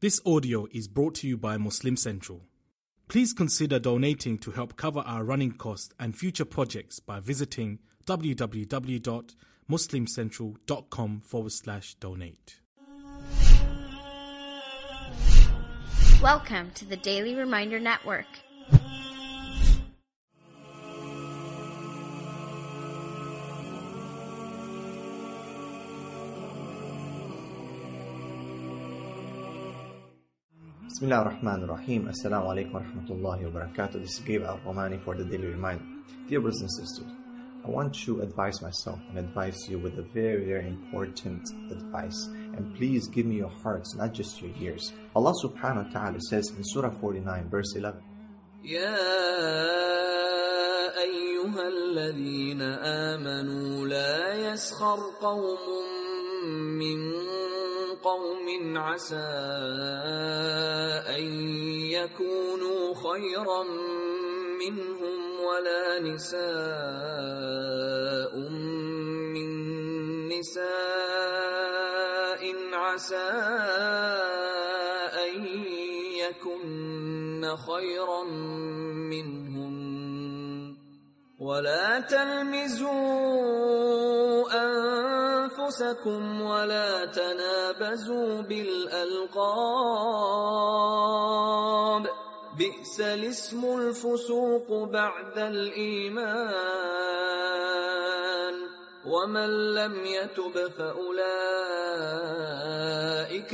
This audio is brought to you by Muslim Central. Please consider donating to help cover our running costs and future projects by visiting www.muslimcentral.com forward slash donate. Welcome to the Daily Reminder Network. Bismillah ar-Rahman ar-Rahim. Assalamu alaikum wa rahmatullahi wa barakatuh. This is Gabe al-Romani for the Daily Reminder. Dear brothers and sisters, I want to advise myself and advise you with a very, very important advice. And please give me your hearts, not just your ears. Allah subhanahu wa ta'ala says in Surah 49, verse 11, يا أيها الذين آمنوا لا يسخر قوم من قوم عسى أن يكونوا خيرا منهم ولا نساء من نساء عسى أن يكن خيرا منهم. ولا تلمزوا أنفسكم ولا تنابزوا بالألقاب. بئس الاسم الفسوق بعد الإيمان. ومن لم يتب فأولئك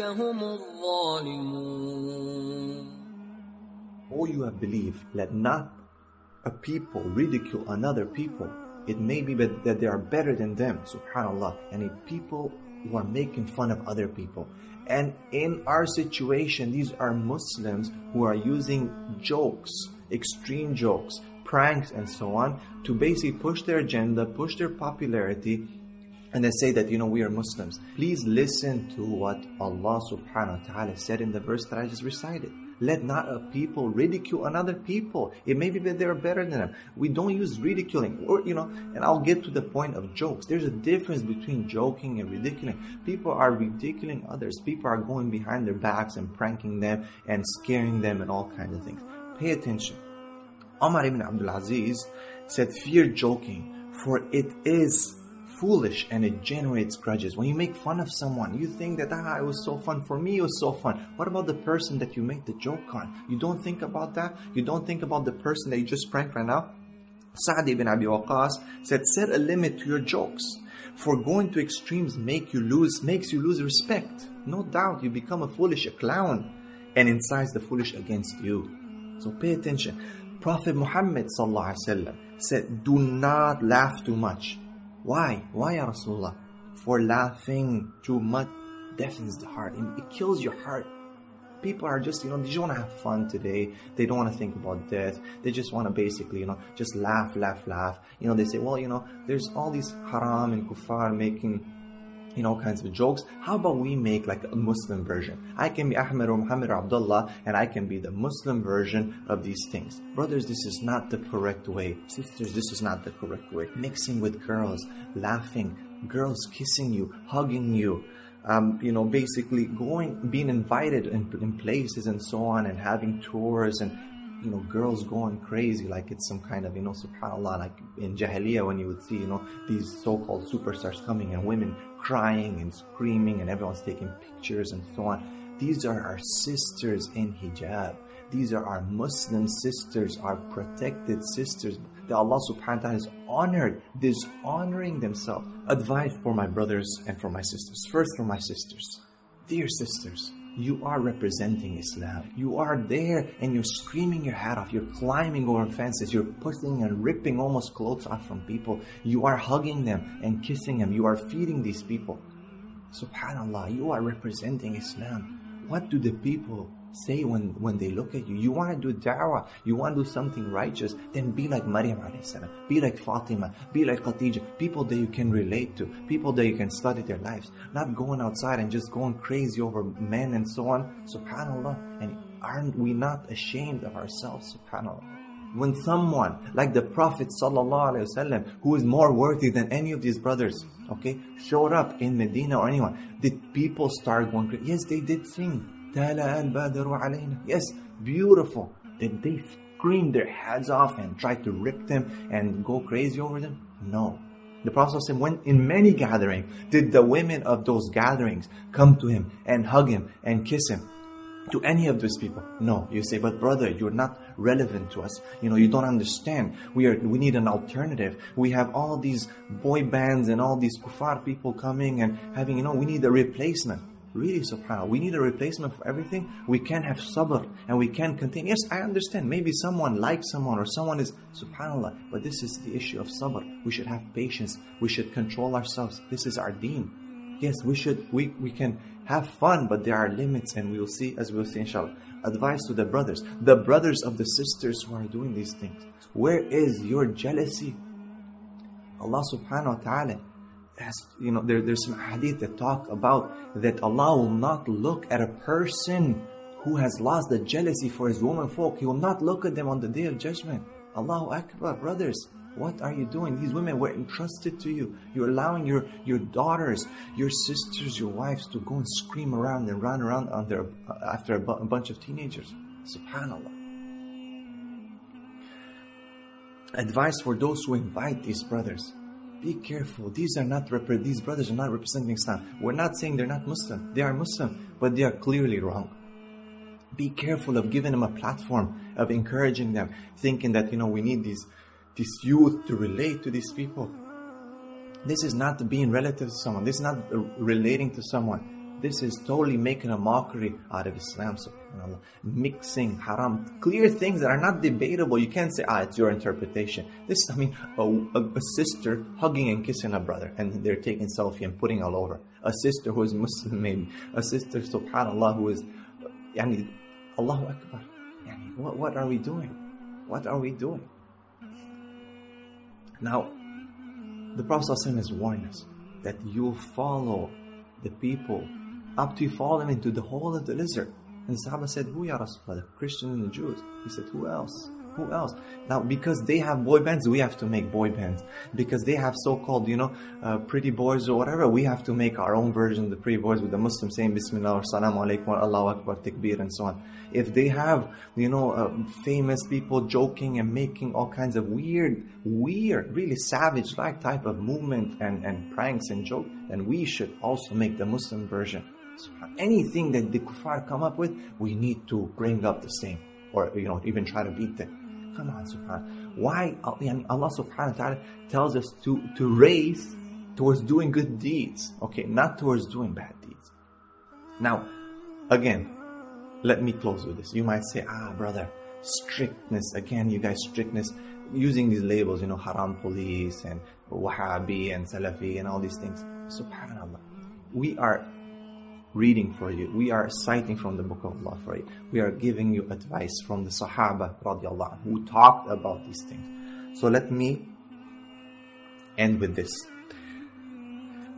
هم الظالمون. O you have believed, let not a people ridicule another people. It may be that they are better than them, subhanAllah. And people who are making fun of other people. And in our situation, these are Muslims who are using jokes, extreme jokes, pranks, and so on to basically push their agenda, push their popularity, and they say that, you know, we are Muslims. Please listen to what Allah subhanahu wa ta'ala said in the verse that I just recited. Let not a people ridicule another people. It may be that they're better than them. We don't use ridiculing. Or, you know, and I'll get to the point of jokes. There's a difference between joking and ridiculing. People are ridiculing others. People are going behind their backs and pranking them and scaring them and all kinds of things. Pay attention. Umar ibn Abdul Aziz said, Fear joking, for it is foolish and it generates grudges. When you make fun of someone, you think that, ah, it was so fun. For me, it was so fun. What about the person that you make the joke on? You don't think about that? You don't think about the person that you just pranked right now? Sa'd ibn Abi Waqqas said, set a limit to your jokes. For going to extremes make you lose, makes you lose respect. No doubt you become a foolish, a clown, and incites the foolish against you. So pay attention. Prophet Muhammad said, do not laugh too much. Why? Why, Ya Rasulullah? For laughing too much deafens the heart. It kills your heart. People are just, you know, they just want to have fun today. They don't want to think about death. They just want to basically, you know, just laugh, laugh, laugh. You know, they say, well, you know, there's all these haram and kuffar making know, all kinds of jokes. How about we make like a Muslim version? I can be Ahmed or Muhammad or Abdullah, and I can be the Muslim version of these things. Brothers, this is not the correct way. Sisters, this is not the correct way. Mixing with girls, laughing, girls kissing you, hugging you. Um, you know, basically going, being invited in, in places and so on, and having tours and you know, girls going crazy like it's some kind of, you know, subhanAllah, like in Jahiliyyah when you would see, you know, these so-called superstars coming and women crying and screaming and everyone's taking pictures and so on. These are our sisters in hijab. These are our Muslim sisters, our protected sisters that Allah subhanahu wa ta'ala has honored, dishonoring themselves. Advice for my brothers and for my sisters. First for my sisters. Dear sisters, you are representing Islam. You are there and you're screaming your hat off. You're climbing over fences. You're pushing and ripping almost clothes off from people. You are hugging them and kissing them. You are feeding these people. Subhanallah, you are representing Islam. What do the people say when, when they look at you? You want to do da'wah, you want to do something righteous, then be like Maryam salam, be like Fatima, be like Khadija, people that you can relate to, people that you can study their lives, not going outside and just going crazy over men and so on. Subhanallah. And aren't we not ashamed of ourselves? Subhanallah when someone like the Prophet ﷺ, who is more worthy than any of these brothers, okay, showed up in Medina or anyone, did people start going crazy? Yes, they did sing. Yes, beautiful. Did they scream their heads off and try to rip them and go crazy over them? No. The Prophet ﷺ went in many gatherings. Did the women of those gatherings come to him and hug him and kiss him? To any of those people? No. You say, but brother, you're not relevant to us. You know, you don't understand. We are, we need an alternative. We have all these boy bands and all these kuffar people coming and having, you know, we need a replacement. Really, subhanAllah, we need a replacement for everything. We can have sabr and we can continue. Yes, I understand. Maybe someone likes someone or someone is, subhanAllah, but this is the issue of sabr. We should have patience. We should control ourselves. This is our deen. Yes, we should, we, we can have fun, but there are limits and we will see, as we will see inshallah. Advice to the brothers, the brothers of the sisters who are doing these things. Where is your jealousy? Allah subhanahu wa ta'ala you know, there, there's some hadith that talk about that Allah will not look at a person who has lost the jealousy for his woman folk. He will not look at them on the day of judgment. Allahu Akbar, brothers. What are you doing? These women were entrusted to you. You're allowing your, your daughters, your sisters, your wives to go and scream around and run around under, after a, bu- a bunch of teenagers. Subhanallah. Advice for those who invite these brothers. Be careful. These are not repre- these brothers are not representing Islam. We're not saying they're not Muslim. They are Muslim, but they are clearly wrong. Be careful of giving them a platform, of encouraging them, thinking that you know we need these this youth to relate to these people. This is not being relative to someone. This is not relating to someone. This is totally making a mockery out of Islam, subhanAllah. Mixing haram, clear things that are not debatable. You can't say, ah, it's your interpretation. This, I mean, a, a, sister hugging and kissing a brother, and they're taking selfie and putting all over. A sister who is Muslim, maybe. A sister, subhanAllah, who is, yani, Allahu Akbar. Yani, what, what are we doing? What are we doing? Now, the Prophet has warned us that you follow the people up to follow into the hole of the lizard. And the Sahaba said, Who Ya Rasulullah? The Christians and the Jews. He said, Who else? Who else? Now, because they have boy bands, we have to make boy bands. Because they have so-called, you know, uh, pretty boys or whatever, we have to make our own version of the pretty boys with the Muslims saying Bismillah or Salaam alaikum or Allahu Akbar Takbir and so on. If they have, you know, uh, famous people joking and making all kinds of weird, weird, really savage-like type of movement and, and pranks and joke, then we should also make the Muslim version. Anything that the kuffar come up with, we need to bring up the same. Or, you know, even try to beat them. Come on, subhanAllah. Why Allah subhanahu wa ta'ala tells us to, to race towards doing good deeds. Okay, not towards doing bad deeds. Now, again, let me close with this. You might say, ah, brother, strictness. Again, you guys, strictness. Using these labels, you know, haram police and Wahhabi and Salafi and all these things. Subhanallah. We are reading for you. We are citing from the book of Allah for you. We are giving you advice from the Sahaba radiallahu who talked about these things. So let me end with this.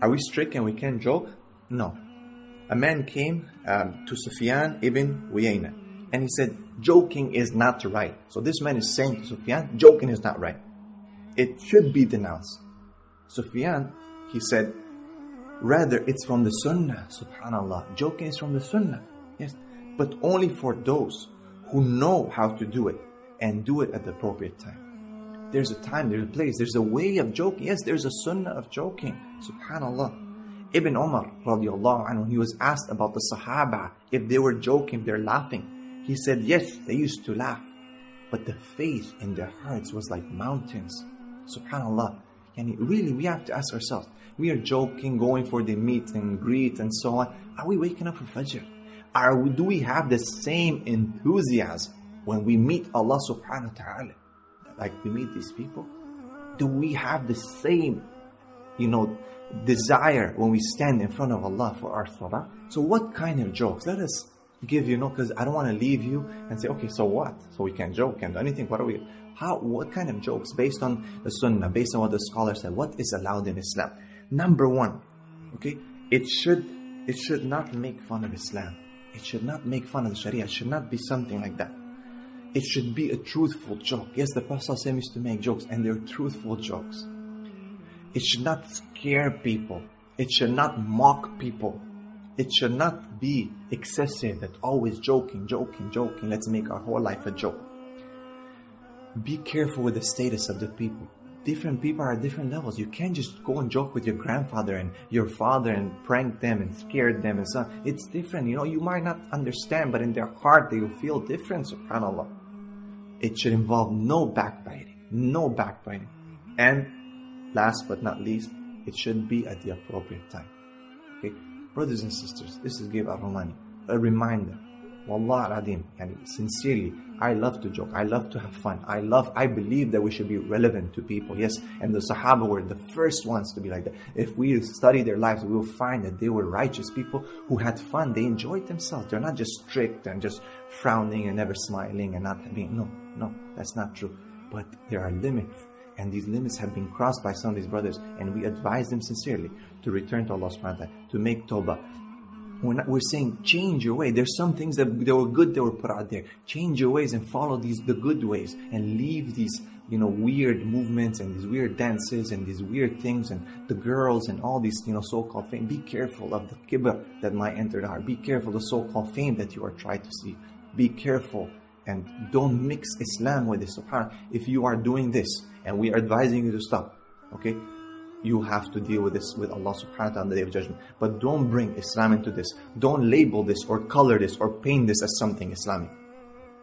Are we strict and we can't joke? No. A man came um, to Sufyan ibn Uyayna and he said, joking is not right. So this man is saying to Sufyan, joking is not right. It should be denounced. Sufyan, he said, Rather, it's from the Sunnah, subhanAllah. Joking is from the Sunnah. Yes. But only for those who know how to do it and do it at the appropriate time. There's a time, there's a place, there's a way of joking. Yes, there's a Sunnah of joking. Subhanallah. Ibn Umar, radiallahu anhu, he was asked about the Sahaba, if they were joking, they're laughing. He said, yes, they used to laugh. But the faith in their hearts was like mountains. Subhanallah. And really, we have to ask ourselves, we are joking, going for the meet and greet and so on. Are we waking up for Fajr? Are we, do we have the same enthusiasm when we meet Allah subhanahu wa ta'ala? Like we meet these people? Do we have the same, you know, desire when we stand in front of Allah for our salah? So what kind of jokes? Let us give you know because I don't want to leave you and say okay so what so we can joke and do anything what are we how what kind of jokes based on the sunnah based on what the scholars said what is allowed in Islam number one okay it should it should not make fun of Islam. It should not make fun of the Sharia. It should not be something like that. It should be a truthful joke. Yes the Prophet used to make jokes and they're truthful jokes. It should not scare people. It should not mock people. It should not be excessive, that always joking, joking, joking. Let's make our whole life a joke. Be careful with the status of the people. Different people are at different levels. You can't just go and joke with your grandfather and your father and prank them and scare them and so on. It's different. You know, you might not understand, but in their heart they will feel different, subhanAllah. It should involve no backbiting. No backbiting. And last but not least, it should be at the appropriate time. Okay? Brothers and sisters, this is Gabe Ar-Romani. A reminder. Wallah Adim, and sincerely, I love to joke. I love to have fun. I love, I believe that we should be relevant to people. Yes, and the Sahaba were the first ones to be like that. If we study their lives, we will find that they were righteous people who had fun. They enjoyed themselves. They're not just strict and just frowning and never smiling and not being, no, no, that's not true. But there are limits. And these limits have been crossed by some of these brothers. And we advise them sincerely to return to Allah subhanahu wa ta'ala, to make tawbah, we're, not, we're saying change your way. There's some things that, that were good that were put out there. Change your ways and follow these the good ways and leave these you know weird movements and these weird dances and these weird things and the girls and all these you know so-called fame. Be careful of the kibr that might enter the heart. Be careful of the so-called fame that you are trying to see. Be careful and don't mix Islam with this. If you are doing this and we are advising you to stop, okay? You have to deal with this with Allah subhanahu wa ta'ala on the day of judgment. But don't bring Islam into this. Don't label this or color this or paint this as something Islamic.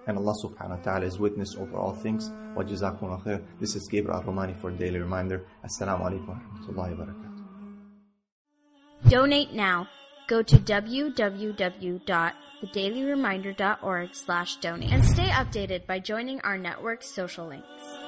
And Allah subhanahu wa ta'ala is witness over all things. Wa jazakum khair. This is Gabriel Romani for daily reminder. Assalamu alaikum wa rahmatullahi wa. Donate now. Go to www.thedailyreminder.org slash donate and stay updated by joining our network's social links.